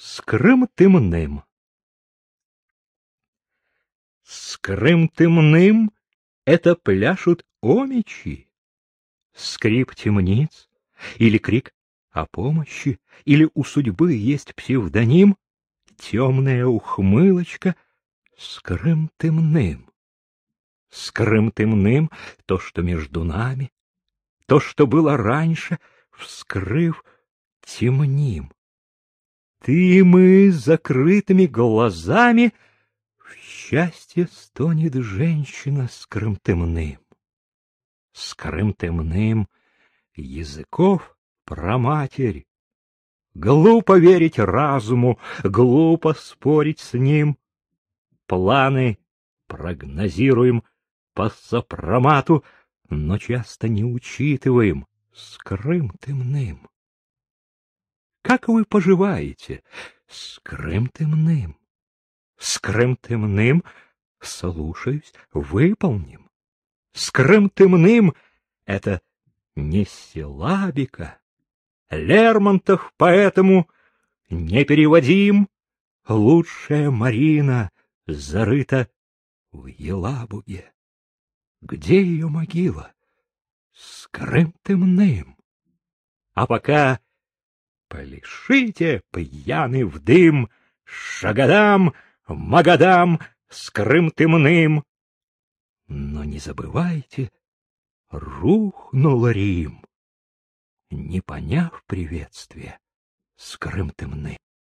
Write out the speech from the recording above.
с Крым-Тымным. С Крым-Тымным это пляшут омичи. Скрип темниц или крик о помощи, или у судьбы есть псевдоним, темная ухмылочка с Крым-Тымным. С Крым-Тымным то, что между нами, то, что было раньше, вскрыв, темним. Ты мы закрытыми глазами В счастье стонет женщина с крымтымным. С крымтымным языков проматерь. Глупо верить разуму, глупо спорить с ним. Планы прогнозируем по сопромату, но часто не учитываем с крымтымным. Как вы поживаете? С Крым-Тымным. С Крым-Тымным слушаюсь, выполним. С Крым-Тымным это не силабика. Лермонтов поэтому не переводим. Лучшая Марина зарыта в Елабуге. Где ее могила? С Крым-Тымным. А пока Полишите, пьяный в дым, Шагадам, Магадам с Крым-Тымным. Но не забывайте, рухнул Рим, Не поняв приветствия с Крым-Тымным.